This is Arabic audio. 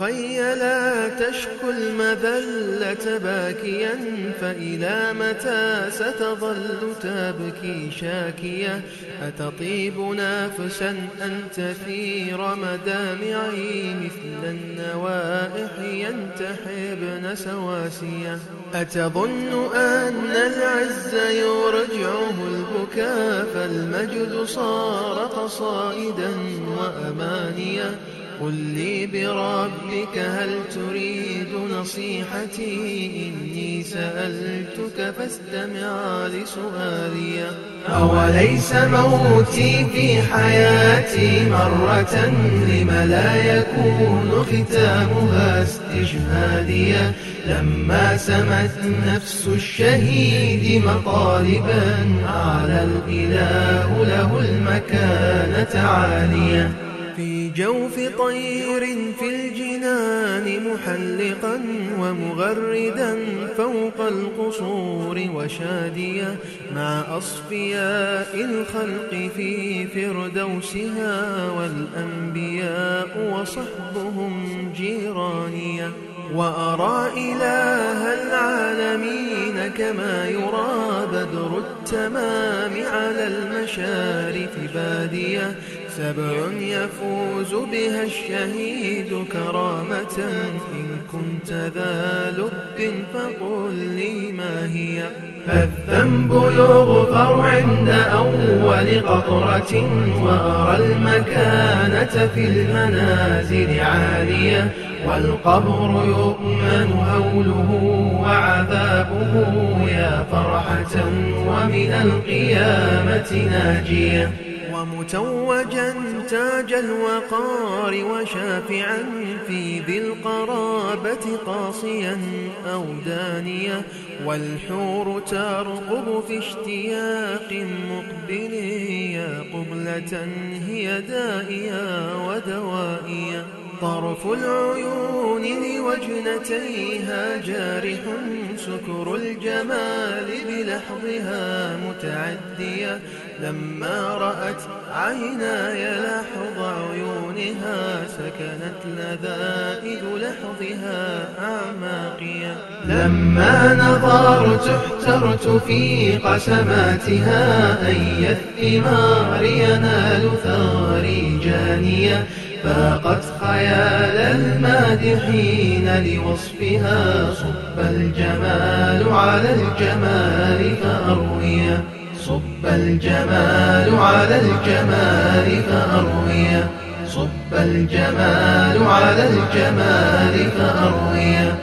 أخي لا تشكو المذلة باكيا فإلى متى ستظل تبكي شاكية أتطيب نافسا أنت في رمدامعي مثل النوائح ينتحبن سواسية أتظن أن العز يرجعه البكاء فالمجد صار قصائدا وأمانيا قل لي بربك هل تريد نصيحتي؟ إني سألتك فاستمع لسؤالي. أوليس موتي في حياتي مرة لم لا يكون ختامها؟ استشهاديا لما سمت نفس الشهيد مطالبا على الإله له المكانة عالية. في جوف طير في الجنان محلقا ومغردا فوق القصور وشاديا مع أصفياء الخلق في فردوسها والأنبياء وصحبهم جيرانيا. وأرى إله العالمين كما يرى بدر التمام على المشارف بادية. سبع يفوز بها الشهيد كرامة. إن كنت ذا لب فقل لي ما هي. فالذنب يغفر عند أول قطرة وأرى المكانة في المنازل عالية. والقبر يؤمن هوله وعذابه يا فرحة ومن القيامة ناجية. ومتوجا تاج الوقار وشافعا في ذي القرابة قاصيا أو دانيا والحور ترقب في اشتياق مقبل يا قبلة هي دائيا ودوائيا طرف العيون لوجنتيها جارح سكر الجمال بلحظها متعدية لما رأت عيناي لحظ عيونها سكنت لذائذ لحظها أعماقيا لما نظرت احترت في قسماتها أي الثمار ينال ثاري جانية. فاقت خيال المادحين لوصفها صب الجمال على الجمال فأرويا صب الجمال على الجمال فأرويا صب الجمال على الجمال فأرويا